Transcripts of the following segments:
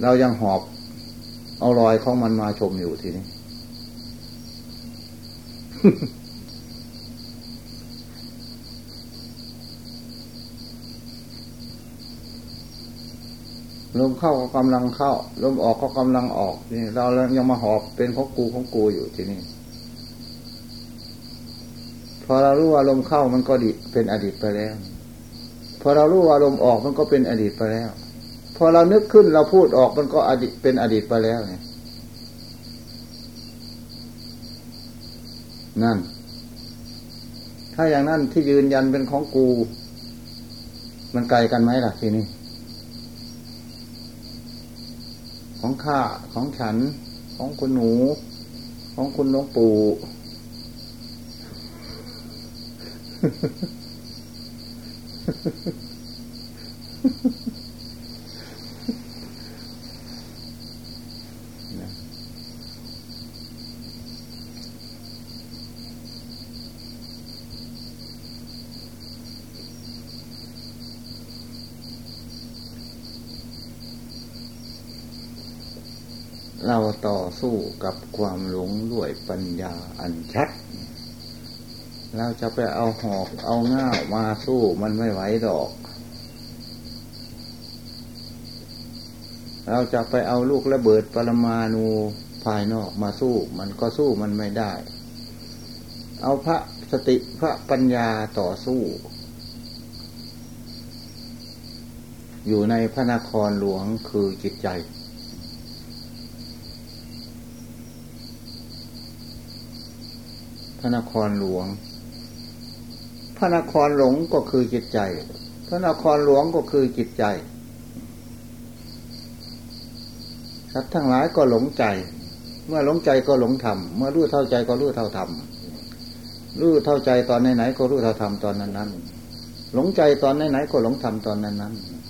เรายังหอบ เอารอยของมันมาชมอยู่ทีนี้ ลมเข้าก็กำลังเข้า ลมออกก็กำลังออกนี่เรายังมาหอบเป็นของกูของกูอยู่ทีนี่พอเรารู้ว่าลมเข้ามันก็ดิเป็นอดีตไปแล้ว พอเรารู้ว่าลมออกมันก็เป็นอดีตไปแล้ว อเรานึกขึ้นเราพูดออกมันก็อดีตเป็นอดีตไปแล้วเนี่ยนั่น ถ้าอย่างนั้นที่ยืนยันเป็นของกู มันไกลกันไหมล่ะทีนี้ ของข้าของฉัน ของคุณหนู ของคุณน้องปู่ เราต่อสู้กับความหลงด้วยปัญญาอันชัด เราจะไปเอาหอกเอาง่ามาสู้มันไม่ไหวดอก เราจะไปเอาลูกระเบิดปรมาณูภายนอกมาสู้ มันก็สู้มันไม่ได้ เอาพระสติพระปัญญาต่อสู้ อยู่ในพระนครหลวงคือจิตใจ ระนครหลวง พระนครหลงก็คือจิตใจ พระนครหลวงก็คือจิตใจสัตว์ทั้งหลายก็หลงใจ เมื่อหลงใจก็หลงธรรม เมื่อรู้เท่าใจก็รู้เท่าธรรม รู้เท่าใจตอนไหนๆก็รู้เท่าธรรมตอนนั้นๆ หลงใจตอนไหนๆก็หลงธรรมตอนนั้นๆ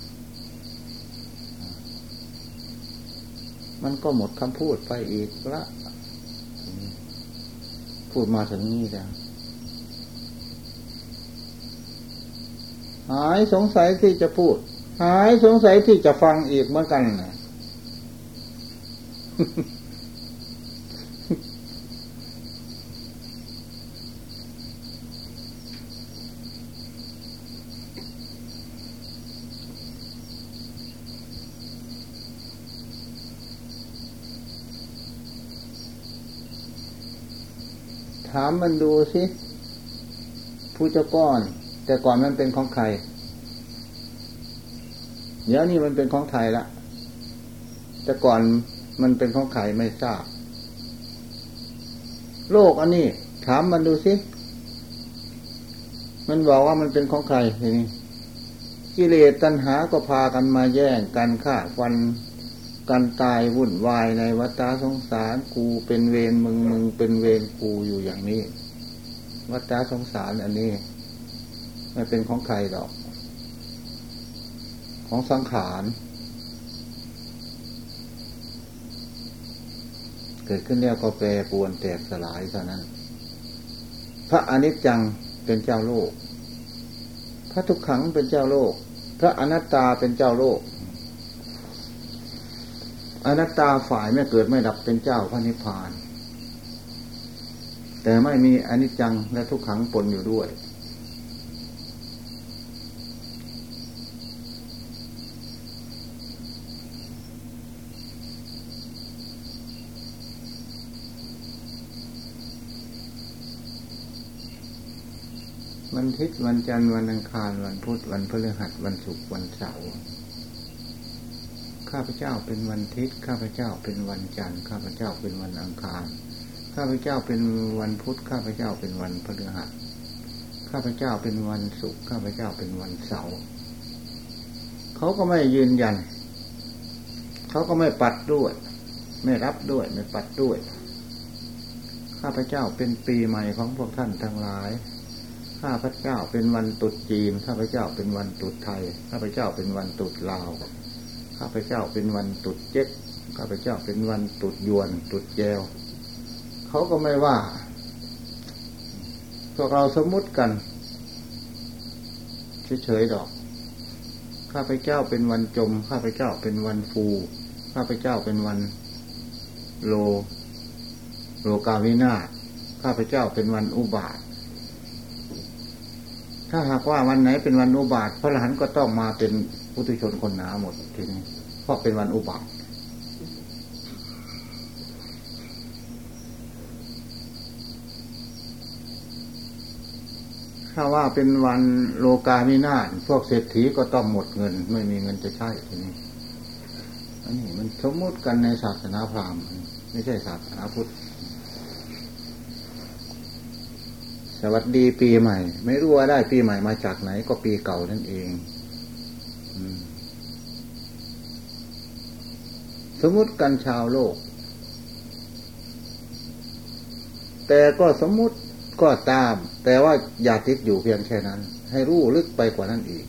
มันก็หมดคำพูดไปอีกละ พูดมาถึงนี้แล้วหายสงสัยที่จะพูด หายสงสัยที่จะฟังอีกเหมือนกันนะ ถามมันดูสิผู้เจ้าก้อน แต่ก่อนมันเป็นของใครเดี๋ยวนี้มันเป็นของไทยละแต่ก่อนมันเป็นของใครไม่ทราบ โลกอันนี้ ถามมันดูสิมันบอกว่ามันเป็นของใครทีนี่กิเลสตัณหาก็พากันมาแย่งกันฆ่าฟัน การตายวุ่นวายในวัฏสงสารกูเป็นเวรมึงมึงเป็นเวรกูอยู่อย่างนี้ วัฏสงสารอันนี้ไม่เป็นของใครหรอก ของสังขารเกิดขึ้นแล้วก็แปรปวนแตกสลายเท่านั้น พระอนิจจังเป็นเจ้าโลก พระทุกขังเป็นเจ้าโลก พระอนัตตาเป็นเจ้าโลก อนัตตาฝ่ายไม่เกิดไม่ดับเป็นเจ้าพระนิพพาน แต่ไม่มีอนิจจังและทุกขังปนอยู่ด้วย วันทิศวันจันทร์วันอังคาร วันพุธวันพฤหัสวันศุกร์วันเสาร์ ข้าพเจ้าเป็นวันทิศข้าพเจ้าเป็นวันจันทร์ข้าพเจ้าเป็นวันอังคาร ข้าพเจ้าเป็นวันพุธข้าพเจ้าเป็นวันพฤหัสข้าพเจ้าเป็นวันศุกร์ข้าพเจ้าเป็นวันเสาร์เขาก็ไม่ยืนยัน เขาก็ไม่ปัดด้วย ไม่รับด้วยไม่ปัดด้วย ข้าพเจ้าเป็นปีใหม่ของพวกท่านทั้งหลายข้าพเจ้าเป็นวันตุดจีน ข้าพเจ้าเป็นวันตุดไทย ข้าพเจ้าเป็นวันตุดลาว ข้าพเจ้าเป็นวันตุดเจ็ดข้าพเจ้าเป็นวันตุดยวน ตุดแยวเขาก็ไม่ว่า พวกเราสมมุติกันเฉยๆดอก ข้าพเจ้าเป็นวันจม ข้าพเจ้าเป็นวันฟู ข้าพเจ้าเป็นวันโล โลกาวินาข้าพเจ้าเป็นวันอุบาท ถ้าหากว่าวันไหนเป็นวันอุบาทพระอรหันก็ต้องมาเป็น พุทุชนคนหนาหมดทีนี้เพราะเป็นวันอุบาทถ้าว่าเป็นวันโลกามินาศพวกเศรษฐีก็ต้องหมดเงิน ไม่มีเงินจะใช้ทีนี้อันนี้มันสมมติกันในศาสนาพราหมณ์ไม่ใช่ศาสนาพุทธ สวัสดีปีใหม่ ไม่รู้ว่าได้ปีใหม่มาจากไหนก็ปีเก่านั่นเอง สมมติกันชาวโลก แต่ก็สมมติก็ตาม แต่ว่าอย่าติดอยู่เพียงแค่นั้น ให้รู้ลึกไปกว่านั้นอีก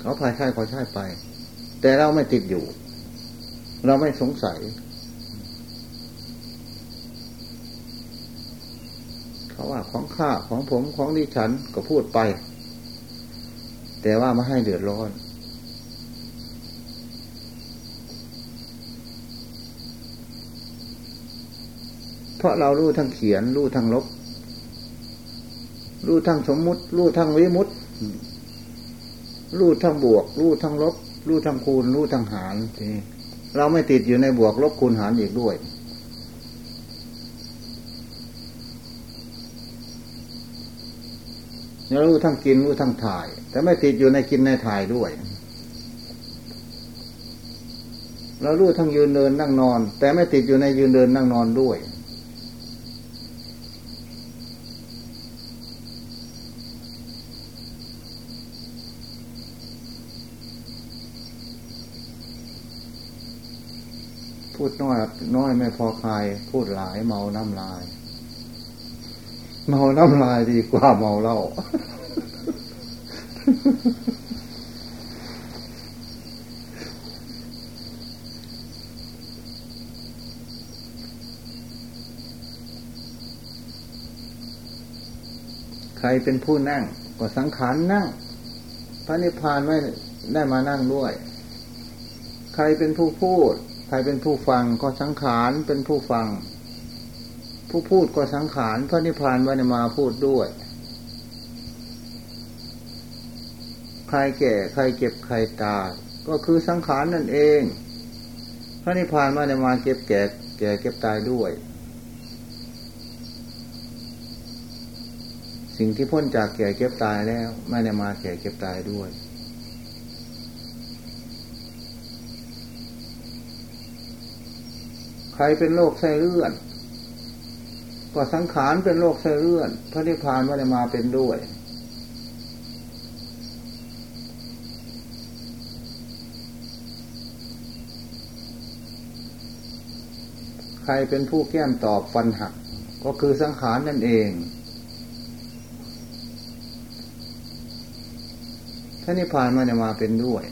เขาพายใช่เขาใช่ไป แต่เราไม่ติดอยู่ เราไม่สงสัย เขาว่าของข้าของผมของดิฉันก็พูดไป แต่ว่าไม่ให้เดือดร้อน เพราะเรารู้ทั้งเขียน รู้ทั้งลบ รู้ทั้งสมมุติ รู้ทั้งวิมุตติรู้ทั้งบวก รู้ทั้งลบ รู้ทั้งคูณ รู้ทั้งหาร เราไม่ติดอยู่ในบวกลบคูณหารอีกด้วย รารู้ทั้งกินรู้ทั้งถ่าย แต่ไม่ติดอยู่ในกินในถ่ายด้วย เรารู้ทั้งยืนเดินนั่งนอน แต่ไม่ติดอยู่ในยืนเดินนั่งนอนด้วย พูดน้อยน้อยไม่พอคาย พูดหลายเมาน้ำลายเมาน้ำลายดีกว่าเมาเหล้า ใครเป็นผู้นั่งก็สังขารนั่ง พระนิพพานไม่ได้มานั่งด้วย ใครเป็นผู้พูด ใครเป็นผู้ฟังก็สังขารเป็นผู้ฟัง ผู้พูดก็สังขารพระนิพพานวันมาพูดด้วย ใครแก่ใครเจ็บใครตายก็คือสังขารนั่นเอง พระนิพพานวันมาเก็บแก่แก่เก็บตายด้วย สิ่งที่พ้นจากแก่เก็บตายแล้วไม่ได้มาแก่เก็บตายด้วย ใครเป็นโรคไส้เลื่อน ก็สังขารเป็นโรคไส้เลื่อน พระนิพพานไม่ได้มาเป็นด้วย รเป็นผู้แก้มตอบฟันหัก ก็คือสังขารนั่นเองพระนิพพานม่ได้มาเป็นด้วย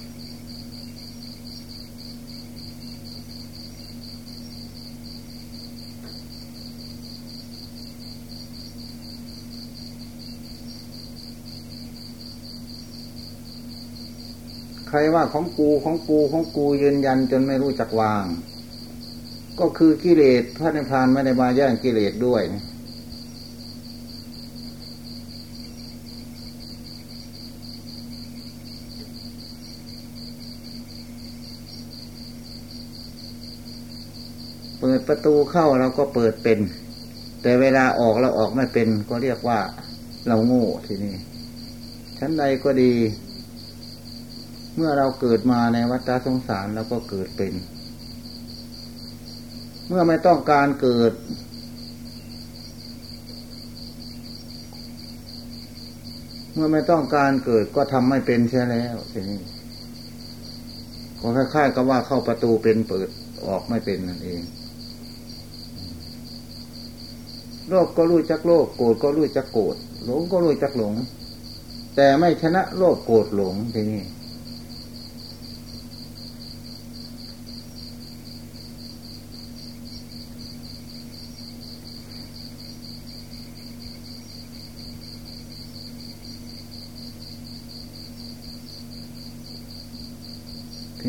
ใครว่าของกูของกูของกูยืนยันจนไม่รู้จักวาง ก็คือกิเลสพระนิพพานไม่ได้มาแย่งกิเลสด้วยเปิดประตูเข้าเราก็เปิดเป็น แต่เวลาออกเราออกไม่เป็น ก็เรียกว่าเราโง่ทีนี้ชั้นใดก็ดี เมื่อเราเกิดมาในวัฏสงสารเราก็เกิดเป็น เมื่อไม่ต้องการเกิด เมื่อไม่ต้องการเกิดก็ทำไม่เป็นใช่แล้วทีนี้ก็คล้ายๆกับว่าเข้าประตูเป็นเปิดออกไม่เป็นนั่นเองโลภก็รู้จักโลภโกรธก็รู้จักโกรธหลงก็รู้จักหลง แต่ไม่ชนะโลภโกรธหลงทีนี้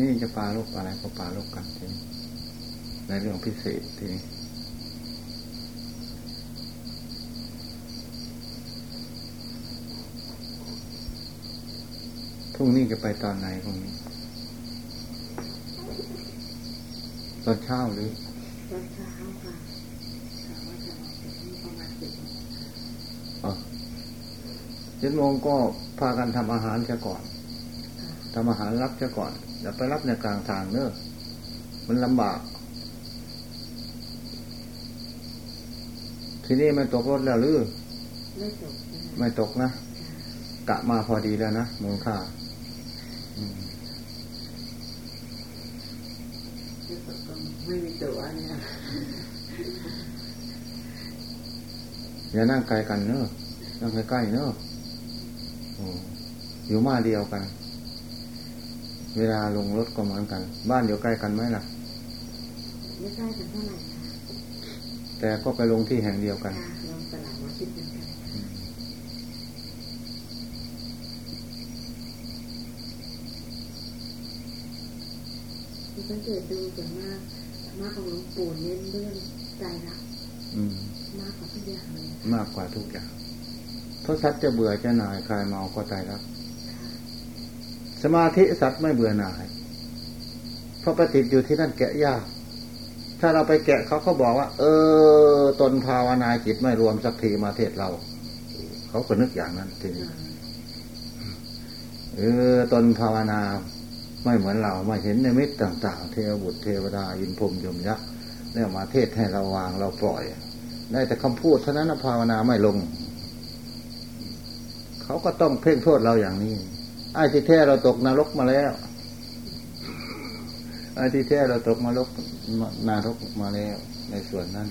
ที่นี่จะปาลกอะไรก็ปาลกกันทีนี้ในเรื่องพิเศษทีนี้พรุ่งนี้จะไปตอนไหนพรุ่งนี้ ตอนเช้าหรือตอนเช้าค่ะแต่ว่าจะออกจากนี่ประมาณสิบโมงอ๋อเจ็ดโมงก็พากันทำอาหารเสียก่อนค่ะทำอาหารรับเสียก่อน อย่าไปรับในกลางทางเนอะมันลำบาก ที่นี่ไม่ตกรถแล้วหรือไม่จบนะไม่ตกนะค่ะกะมาพอดีแล้วนะมูลค่าอืมไม่จบก็ไม่มีตัวเนี่ยอย่านั่งไกลกันเนอะนั่งใกล้ๆเนอะโอ้อยู่มาเดียวกัน เวลาลงรถก็เหมือนกัน บ้านอยู่ใกล้กันไหมล่ะไม่ใกล้กันเท่าไหร่ค่ะแต่ก็ไปลงที่แห่งเดียวกันค่ะลงตลาดวัดที่เป็นกันที่สังเกตดูส่วนมากมากของหลวงปู่เน้นเรื่องใจรักอืมมากกว่าทุกอย่างเลยมากกว่าทุกอย่างเพราะสัตว์จะเบื่อจะหน่ายคลายเมาก็ตายแล้วค่ะ สมาธิสัตว์ไม่เบื่อหน่าย เพราะไปติดอยู่ที่นั่นแกะยาก ถ้าเราไปแกะเขาเขาบอกว่า เออ ตนภาวนาจิตไม่รวมสักทีมาเทศเรา เขาก็นึกอย่างนั้นทีนี้ค่ะเออตนภาวนาไม่เหมือนเราไม่เห็นในมิตต่าง ๆ เทวบุตรเทวดายินพรหมยมยักษ์แล้วมาเทศให้เราวางเราปล่อย ได้แต่คำพูดเท่านั้นนะภาวนาไม่ลง เขาก็ต้องเพ่งโทษเราอย่างนี้ ไอ้ที่แท้เราตกนรกมาแล้วไอ้ที่แท้เราตกนรกนรกมาแล้ว ในส่วนนั้น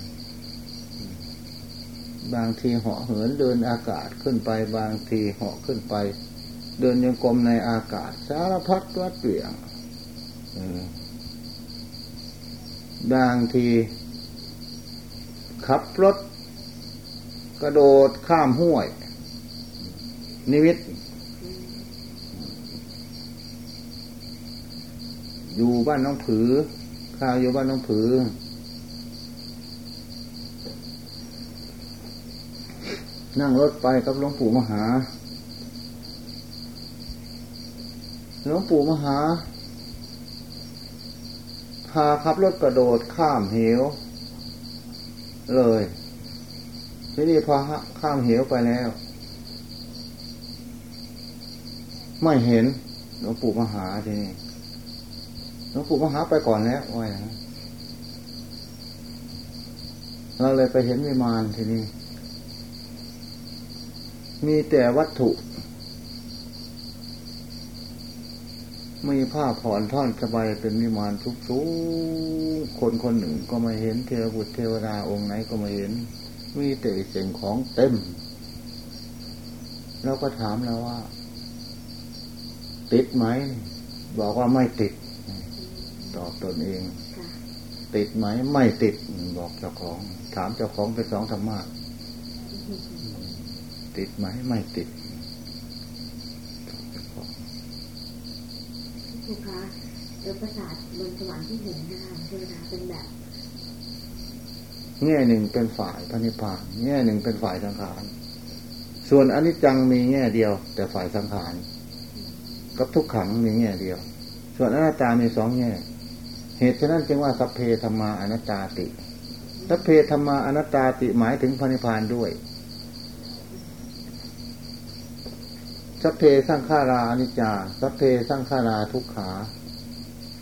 บางทีเหาะเหินเดินอากาศขึ้นไป บางทีเหาะขึ้นไป เดินยังกรมในอากาศ สารพัดวัดเปลี่ยงบางทีขับรถ กระโดดข้ามห้วย นิมิต อยู่บ้านน้องผือข้าวอยู่บ้านน้องผือ นั่งรถไปกับหลวงปู่มหาหลวงปู่มหา พาขับรถกระโดดข้ามเหว เลยทีนี้พอข้ามเหวไปแล้ว ไม่เห็นหลวงปู่มหาทีนี้ หลวงปู่มหาไปก่อนแล้วว่าอย่างนั้นเราเลยไปเห็นวิมานทีนี้ มีแต่วัตถุ มีผ้าผ่อนท่อนสบายเป็นวิมานทุกสูงคนคนหนึ่งก็ม่เห็นเทวบุตรเทวดาองค์ไหนก็ม่เห็น มีแต่สิ่งของเต็ม เราก็ถามแล้วว่า ติดไหม บอกว่าไม่ติด ตอบตนเองค่ะติดไหมไม่ติดบอกเจ้าของ ถามเจ้าของเป็นสองธรรมะติดไหมไม่ติดตอบเจ้าของครูคะเดี๋ยวประสาทบนสวรรค์ที่เห็นนะคะเทวดาเป็นแบบแง่หนึ่งเป็นฝ่ายพระนิพพานแง่หนึ่งเป็นฝ่ายสังขาร ส่วนอนิจจังมีแง่เดียว แต่ฝ่ายสังขารกับทุกขังมีแง่เดียว ส่วนอนัตตามีสองแง่ เหตุฉะนั้นจึงว่าสัพเพธรรมาอนัตตาติสัพเพธรรมาอนัตตาติหมายถึงพระนิพพานด้วยสัพเพสร้างขาราอนิจจาสัพเพสร้างขาราทุกขา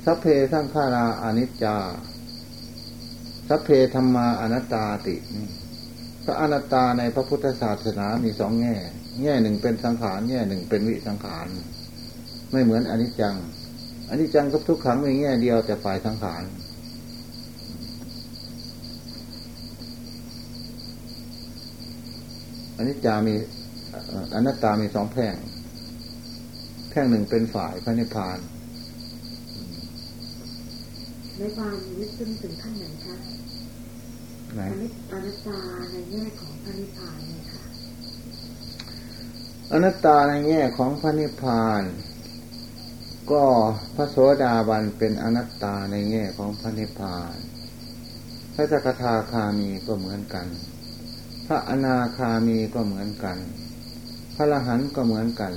สัพเพสร้างขาราอนิจจาสัพเพธรรมาอนัตตาติ พระอนัตตาในพระพุทธศาสนามีสองแง่ แง่หนึ่งเป็นสังขาร แง่หนึ่งเป็นวิสังขาร ไม่เหมือนอนิจจัง อนิจจังกับทุกขังมีแง่เดียวแต่ฝ่ายสังขารอนิจจามีเอ่ออนัตตามีสองแพร่ง แพร่งหนึ่งเป็นฝ่ายพระนิพพานในความลึกซึ้งถึงขั้นไหนคะไหนอนิจอนัตตาในแง่ของพระนิพพานเนี่ยค่ะอนัตตาในแง่ของพระนิพพาน ก็พระโสดาบันเป็นอนัตตาในแง่ของพระนิพพาน พระสกทาคามีก็เหมือนกัน พระอนาคามีก็เหมือนกัน พระละหันก็เหมือนกัน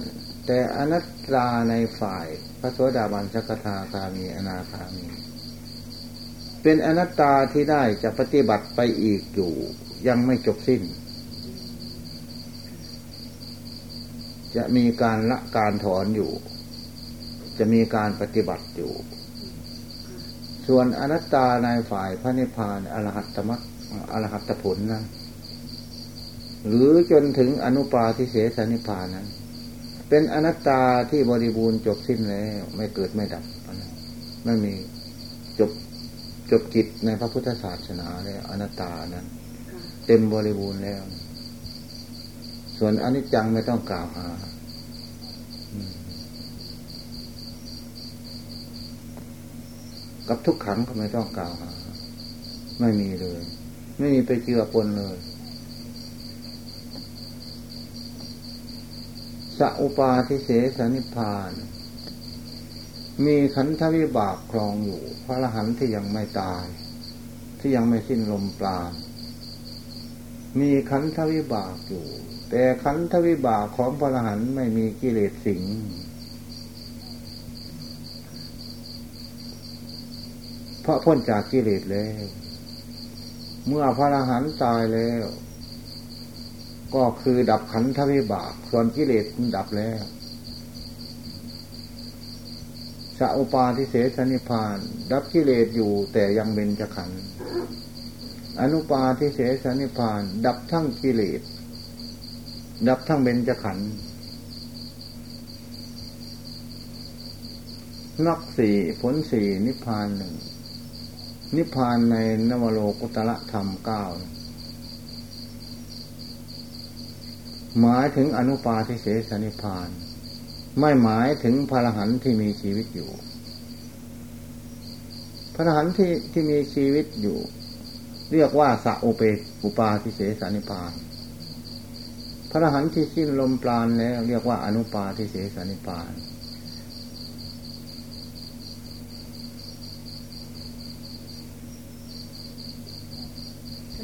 แต่อนัตตาในฝ่ายพระโสดาบันสกทาคามีอนาคามี เป็นอนัตตาที่ได้จะปฏิบัติไปอีกอยู่ ยังไม่จบสิ้น จะมีการละการถอนอยู่ จะมีการปฏิบัติอยู่ ส่วนอนัตตาในฝ่ายพระนิพพานอรหัตตมัตอรหัตผลนั้นหรือจนถึงอนุปาทิเสสนิพพานนั้น เป็นอนัตตาที่บริบูรณ์จบสิ้นแล้ว ไม่เกิดไม่ดับไม่มีจบจบกิจในพระพุทธศาสนาแล้วอนัตตานั้น เต็มบริบูรณ์แล้ว ส่วนอนิจจังไม่ต้องกล่าวหา กับทุกขังก็ไม่ต้องกล่าวหา ไม่มีเลย ไม่มีไปเจือปนเลยสัอุปาทิเสสนิพาน มีขันธวิบากครองอยู่ พระรหันที่ยังไม่ตาย ที่ยังไม่สิ้นลมปราณมีขันธวิบากอยู่ แต่ขันธวิบากของพระรหันไม่มีกิเลสสิงเพ ราะพ้นจากกิเลสแล้ว เมื่อพระอรหันต์ตายแล้ว ก็คือดับขันธวิบากส่วนกิเลสมันดับแล้วสัพปาทิเสสนิพาน ดับกิเลสอยู่แต่ยังเป็นจะขันอนุปาทิเสสนิพาน ดับทั้งกิเลส ดับทั้งเบญจขันธ์นักสี่ผลสี่นิพพานหนึ่ง นิพพานในนวโลกุตละธรรมเก้าหมายถึงอนุปาทิเสสนิพพาน ไม่หมายถึงพระหันที่มีชีวิตอยู่ พระหันที่ที่มีชีวิตอยู่ เรียกว่าสัโอเปอุปาทิเสสนิพพาน พระหันที่สิ้นลมปราณแล้วเรียกว่าอนุปาทิเสสนิพพาน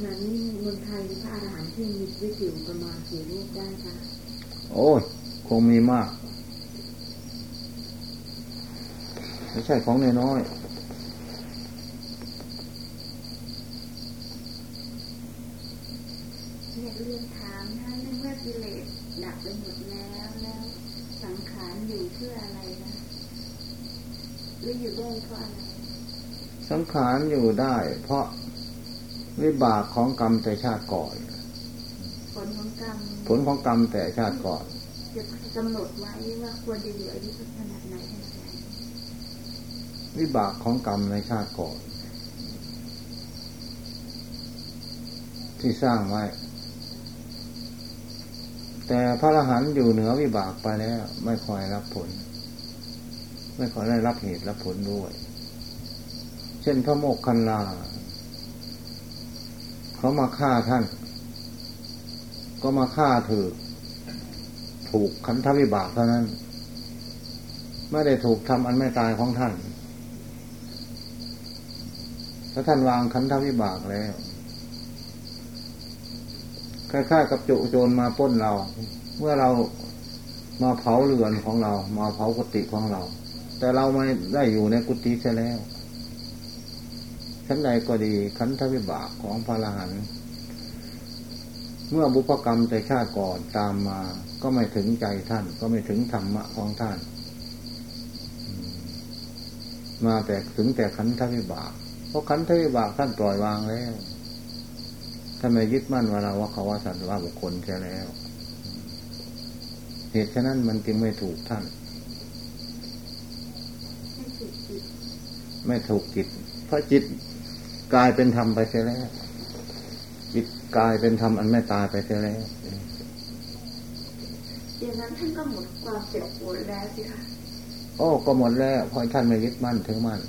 ณะนี้เมืองไทยพระอรหันต์ที่มีชีวิตอยู่ประมาณกี่รูปได้คะโอ้ยคงมีมาก ไม่ใช่ของน้อยอยากเรียนถามท่านเมื่อกิเลสดับไปหมดแล้วแล้วสังขารอยู่เพื่ออะไรนะหรืออยู่ได้เพราะอะไรสังขารอยู่ได้ เพราะ วิบากของกรรมแต่ชาติก่อน ผลของกรรม ผลของกรรมแต่ชาติก่อนจะกำหนดไว้ว่าควรจะอยู่อายุขนาดไหนขนาดไหนวิบากของกรรมในชาติก่อน ที่สร้างไว้ แต่พระอรหันต์อยู่เหนือวิบากไปแล้ว ไม่คอยรับผล ไม่คอยได้รับเหตุรับผลด้วย เช่นพระโมกขันลา เขามาฆ่าท่าน ก็มาฆ่าถือถูกขันธวิบากเท่านั้น ไม่ได้ถูกทำอันไม่ตายของท่าน ถ้าท่านวางขันธวิบากแล้วคล้ายๆกับจุโจรมาป้นเรา เมื่อเรามาเผาเรือนของเรา มาเผากุฏิของเรา แต่เราไม่ได้อยู่ในกุฏิใช่แล้ว ชั้นใดก็ดีขันธวิบากของพระอรหันต์เมื่อบุพกรรมแต่ชาติก่อนตามมา ก็ไม่ถึงใจท่าน ก็ไม่ถึงธรรมะของท่าน มาแต่ถึงแต่ขันธวิบาก เพราะขันธวิบากท่านปล่อยวางแล้วท่านไม่ยึดมั่นว่าเราว่าเขาว่าสัตว์ว่าบุคคลใช่แล้ว เหตุฉะนั้นมันจึงไม่ถูกท่าน ไม่ถูกจิต เพราะจิต กลายเป็นธรรมไปเสียแล้วจิตกลายเป็นธรรมอันไม่ตายไปเสียแล้วอย่างนั้นท่านก็หมดความเจ็บปวดแล้วสิคะโอ้ก็หมดแล้วเพราะท่านไม่ยึดมั่นถือมั่น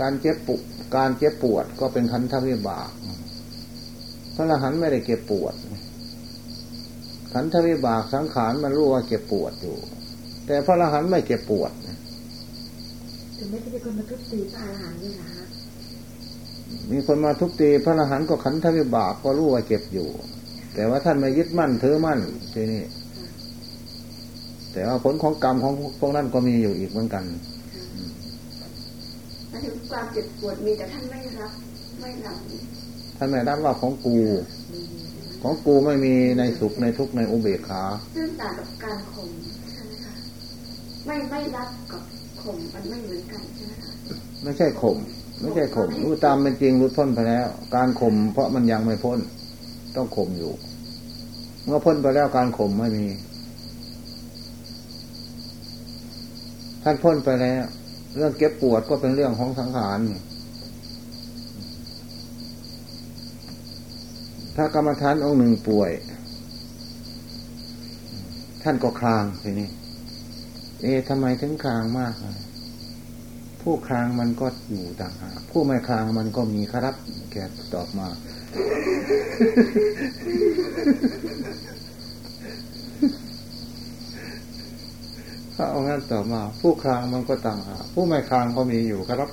การเจ็บปุการเจ็บปวดก็เป็นขันธวิบากพระอรหันต์ไม่ได้เก็บปวดขันธวิบากสังขารมันรู้ว่าเจ็บปวดอยู่ แต่พระอรหันต์ไม่เจ็บปวดนะ ถึงไม่ได้คนมาทุบตีพระอรหันต์ด้วยนะฮะมีคนมาทุบตีพระอรหันต์ก็ขันธวิบากก็รู้ว่าเจ็บอยู่ แต่ว่าท่านไม่ยึดมั่นถือมั่นทีนี้แต่ว่าผลของกรรมของพวกนั้นก็มีอยู่อีกเหมือนกันมาถึงความเจ็บปวดมีแต่ท่านไม่รับ ไม่รับท่านไม่รับว่าของกู ของกูไม่มีในสุขในทุกข์ในอุเบกขาซึ่งต่างกับการข่มใช่ไหมคะไม่ไม่รับกับ ข่มมันไม่เหมือนกันใช่ไหมคะไม่ใช่ข่มไม่ใช่ข่มรู้ตามเป็นจริงรู้พ้นไปแล้ว การข่มเพราะมันยังไม่พ้น ต้องข่มอยู่ เมื่อพ้นไปแล้วการข่มไม่มี ท่านพ้นไปแล้ว เรื่องเก็บปวดก็เป็นเรื่องของสังขารถ้ากรรมฐานองค์หนึ่งป่วย ท่านก็คลางทีนี้ เอ๊ะทำไมถึงคลางมากผู้คลางมันก็อยู่ต่างหากผู้ไม่คลางมันก็มีครับ แกตอบมา ถ้าเอางั้นต่อมา ผู้คลางมันก็ต่างหากผู้ไม่คลางก็มีอยู่ครับ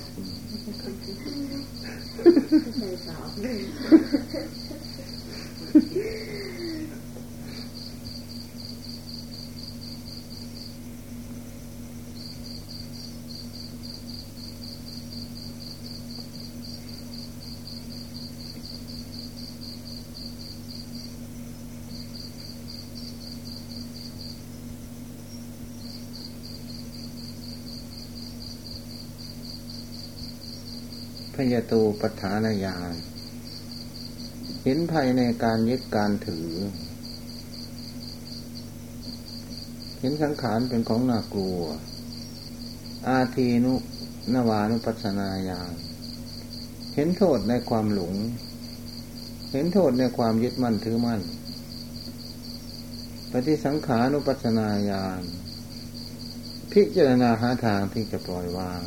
ยตูปฐานญาณเห็นภัยในการยึดการถือ เห็นสังขารเป็นของน่ากลัว อาทีนุนวานุปัสนาญาณเห็นโทษในความหลง เห็นโทษในความยึดมั่นถือมั่น ปฏิสังขานุปัสนาญาณพิจารณาหาทางที่จะปล่อยวาง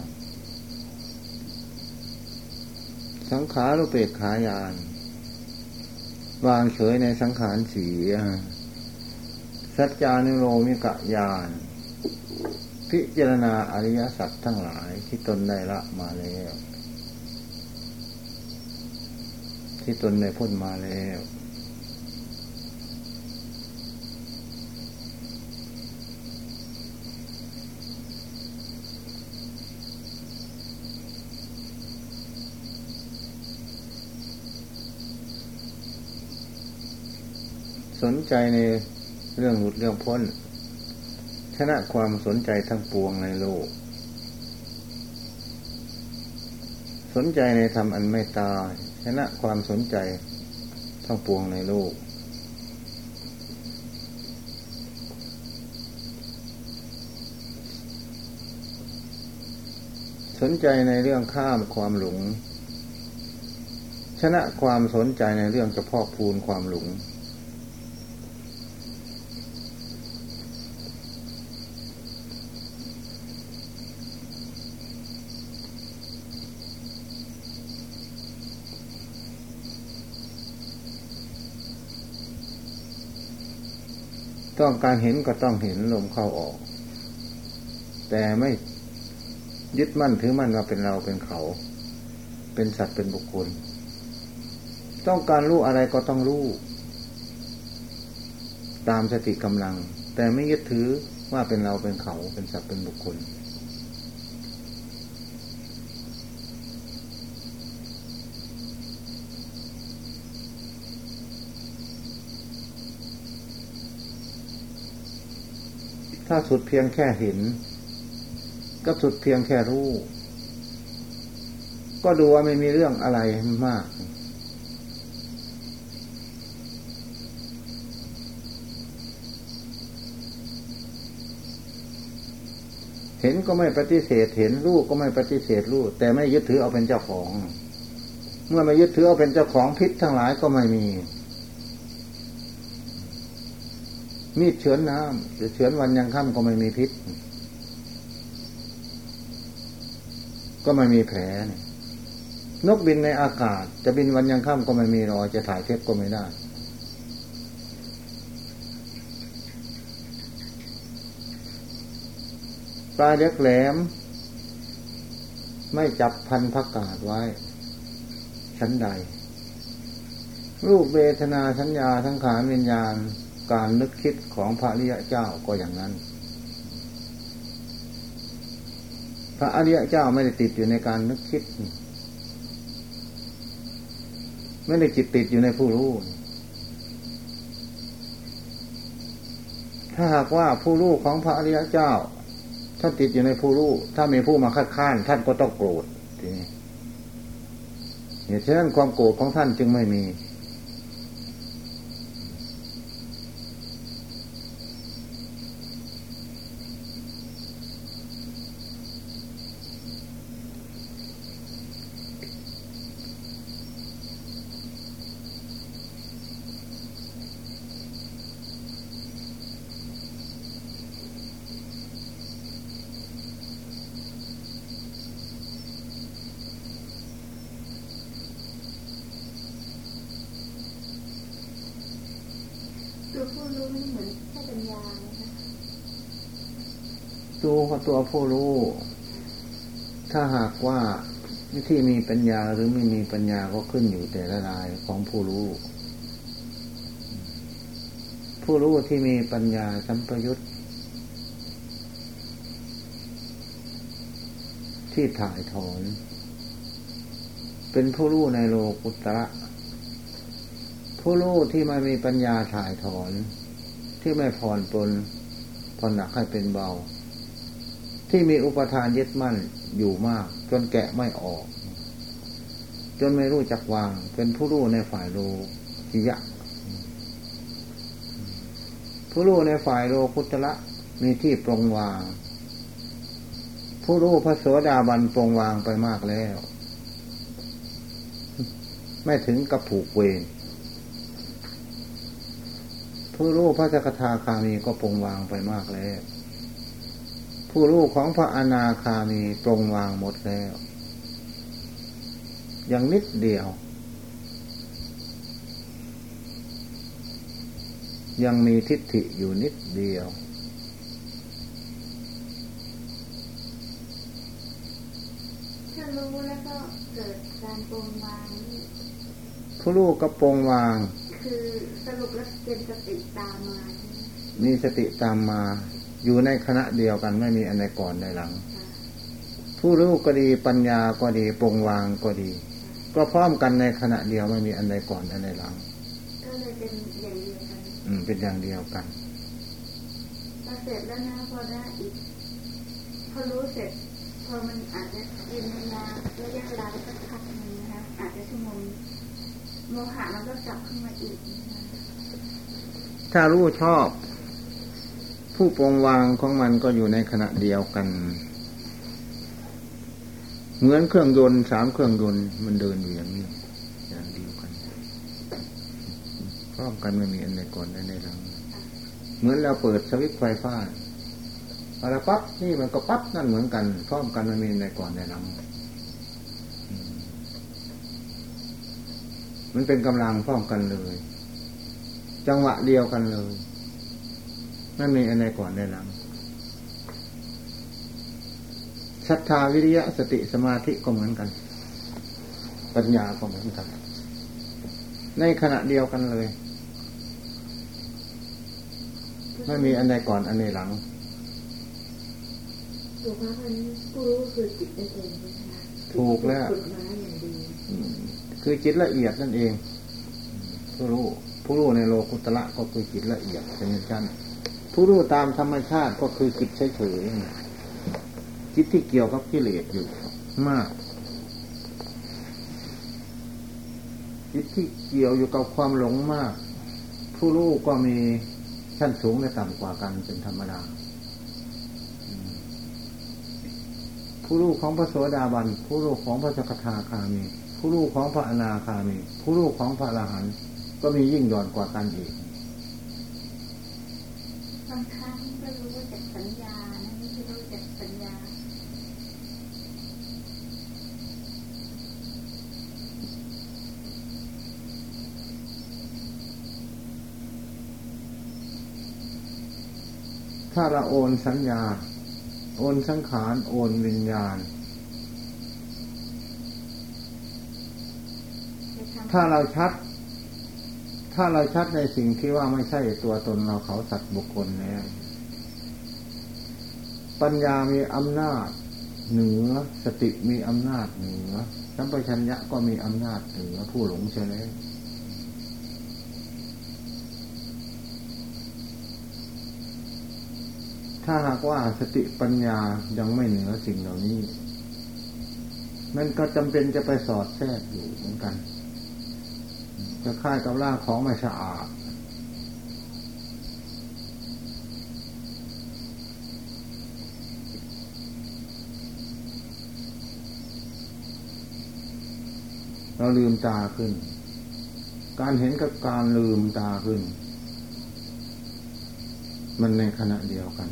สังขารุเปกขายาน วางเฉยในสังขารสีสัจจานุโลมิกะยานพิจารณาอริยสัจทั้งหลายที่ตนได้ละมาแล้ว ที่ตนได้พ้นมาแล้ว สนใจในเรื่องหลุดเรื่องพ้น ชนะความสนใจทั้งปวงในโลก สนใจในธรรมอันไม่ตาย ชนะความสนใจทั้งปวงในโลก สนใจในเรื่องข้ามความหลงชนะความสนใจในเรื่องจะพอกพูนความหลง ต้องการเห็นก็ต้องเห็นลมเข้าออก แต่ไม่ยึดมั่นถือมั่นว่าเป็นเราเป็นเขา เป็นสัตว์เป็นบุคคล ต้องการรู้อะไรก็ต้องรู้ตามสติกำลัง แต่ไม่ยึดถือว่าเป็นเราเป็นเขาเป็นสัตว์เป็นบุคคล ถ้าสุดเพียงแค่เห็นก็สุดเพียงแค่รู้ ก็ดูว่าไม่มีเรื่องอะไรมาก เห็นก็ไม่ปฏิเสธเห็นรู้ก็ไม่ปฏิเสธรู้แต่ไม่ยึดถือเอาเป็นเจ้าของ เมื่อไม่ยึดถือเอาเป็นเจ้าของพิษทั้งหลายก็ไม่มี มีดเฉือนน้ำจะเฉือนวันยังค่ำก็ไม่มีพิษ ก็ไม่มีแผลนี่นกบินในอากาศ จะบินวันยังค่ำก็ไม่มีรอย จะถ่ายเทปก็ไม่ได้มลายเล็กแหลม ไม่จับพันพักกาดไว้ ชั้นใด รูปเวทนาสัญญาทั้งขานวิญญาณ การนึกคิดของพระริยะเจ้าก็อย่างนั้น พระอริยะเจ้าไม่ได้ติดอยู่ในการนึกคิด ไม่ได้จิตติดอยู่ในผู้รู้ ถ้าหากว่าผู้รู้ของพระอริยะเจ้าท่านติดอยู่ในผู้รู้ ถ้ามีผู้มาคัดค้าน ท่านก็ต้องโกรธทีนี้เหตุฉะนั้นความโกรธของท่านจึงไม่มี ตัวผู้รู้ ถ้าหากว่าที่มีปัญญาหรือไม่มีปัญญาก็ขึ้นอยู่แต่ละรายของผู้รู้ ผู้รู้ที่มีปัญญาสัมปยุตที่ถ่ายถอน เป็นผู้รู้ในโลกุตระผู้รู้ที่ไม่มีปัญญาถ่ายถอน ที่ไม่ผ่อนปลนผ่อนหนักให้เป็นเบา ที่มีอุปทานยึดมั่นอยู่มาก จนแกะไม่ออก จนไม่รู้จักวาง เป็นผู้รู้ในฝ่ายโลกิยะ ผู้รู้ในฝ่ายโลกุตละมีที่ปรงวาง ผู้รู้พระโสดาบันปรงวางไปมากแล้ว ไม่ถึงกับผูกเวร ผู้รู้พระสกทาคามีก็ปรงวางไปมากแล้ว ผู้รู้ของพระอนาคามีตรงวางหมดแล้ว ยังนิดเดียว ยังมีทิฏฐิอยู่นิดเดียวถ้ารู้แล้วก็เกิดการปรงวางผู้รู้ก็ปรงวาง คือสรุปแล้วเป็นสติตามมา มีสติตามมา อยู่ในคณะเดียวกันไม่มีอันใดก่อนใดหลัง ผู้รู้ก็ดีปัญญาก็ดีปรงวางก็ดี ก็พร้อมกันในขณะเดียวไม่มีอันใดก่อนอันใดหลังก็เลยเป็นอย่างเดียวกันอืมเป็นอย่างเดียวกันพอเสร็จแล้วนะพอได้อีกพอรู้เสร็จพอมันอาจจะยืนเวลาระยะเวลาสักพักหนึ่งนะคะอาจจะชั่วโมง โมหะมันก็กลับขึ้นมาอีก ถ้ารู้ชอบ ผู้ปรงวางของมันก็อยู่ในขณะเดียวกัน เหมือนเครื่องยนต์สามเครื่องยนต์มันเดินอยู่อย่างนี้อย่างเดียวกันพร้อมกันไม่มีอันใดก่อนในในหลังเหมือนเราเปิดสวิตไฟฟ้าอะไรปั๊บนี่มันก็ปั๊บนั่นเหมือนกัน พร้อมกันไม่มีในก่อนในหลัง มันเป็นกำลังพร้อมกันเลย จังหวะเดียวกันเลยไม่มีอะไรก่อนในหลังศรัทธาวิริยะสติสมาธิก็เหมือนกัน ปัญญาก็เหมือนกัน ในขณะเดียวกันเลยไม่มีอันใดก่อนอันใดหลังถูกไหมมันผู้รู้คือจิตได้เองถูกแล้ว คือจิตละเอียดนั่นเองผู้รู้ผู้รู้ในโลกุตละก็คือจิตละเอียดเป็นชั้นผู้รู้ตามธรรมชาติก็คือจิตเฉยๆจิตที่เกี่ยวกับกิเลสอยู่มากจิตที่เกี่ยวอยู่กับความหลงมาก ผู้รู้ก็มีชั้นสูงและต่ำกว่ากันเป็นธรรมดาผู้รู้ของพระโสดาบันผู้รู้ของพระสกทาคามี ผู้รู้ของพระอนาคามี ผู้รู้ของพระอรหันต์ก็มียิ่งย่อนกว่ากันอีกางครั้งก็รู้ว่าจากสัญญานะไม่ใช่รู้จากสัญญา ถ้าเราโอนสัญญา โอนสังขาร โอนวิญญาณ ถ้าเราชัด ถ้าเราชัดในสิ่งที่ว่าไม่ใช่ตัวตนเราเขาสัตว์บุคคลแล้วปัญญามีอำนาจเหนือสติมีอำนาจเหนือสัมปชัญญะก็มีอำนาจเหนือผู้หลงใช่ไหมถ้าหากว่าสติปัญญายังไม่เหนือสิ่งเหล่านี้ มันก็จำเป็นจะไปสอดแทรกอยู่เหมือนกัน จะค่ายกับร่างของไม่สะอาด เราลืมตาขึ้น การเห็นกับการลืมตาขึ้น มันในขณะเดียวกัน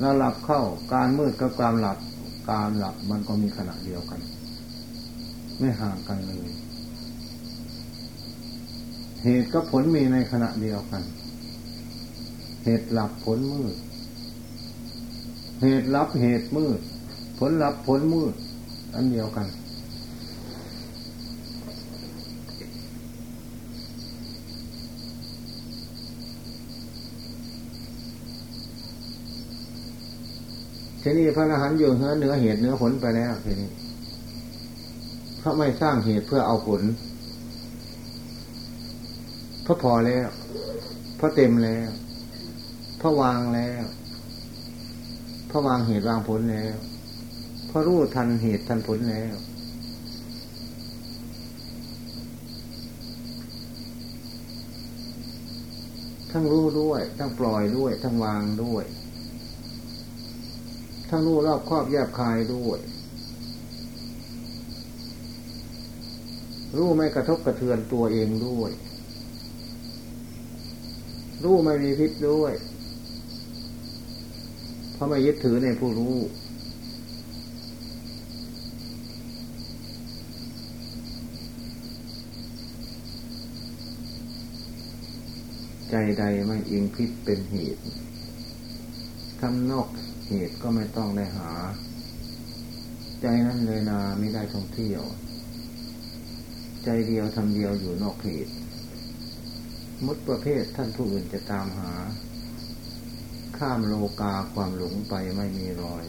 แล้วหลับเข้าการมืดกับการหลับ การหลับมันก็มีขณะเดียวกัน ไม่ห่างกันเลย เหตุกับผลมีในขณะเดียวกัน เหตุหลับผลมืด เหตุรับเหตุมืด ผลรับผลมืด อันเดียวกัน ทีนี้พระอรหันต์อยู่เหนือเหตุเหนือผลไปแล้วทีนี้เพราะไม่สร้างเหตุเพื่อเอาผล พระพอแล้วพระเต็มแล้วพระวางแล้วพระวางเหตุวางผลแล้วพระรู้ทันเหตุทันผลแล้ว ทั้งรู้ด้วย ทั้งปล่อยด้วย ทั้งวางด้วย ทั้งรู้รอบครอบแยบคายด้วย รู้ไม่กระทบกระเทือนตัวเองด้วย รู้ไม่มีพิษด้วยเพราะไม่ยึดถือในผู้รู้ ใจใดไม่อิงพิษเป็นเหตุทำนอกเหตุก็ไม่ต้องได้หา ใจนั้นเลยนาไม่ได้ท่องเที่ยว ใจเดียวทำเดียวอยู่นอกเหตุ มุดประเภทท่านผู้อื่นจะตามหา ข้ามโลกาความหลงไปไม่มีรอย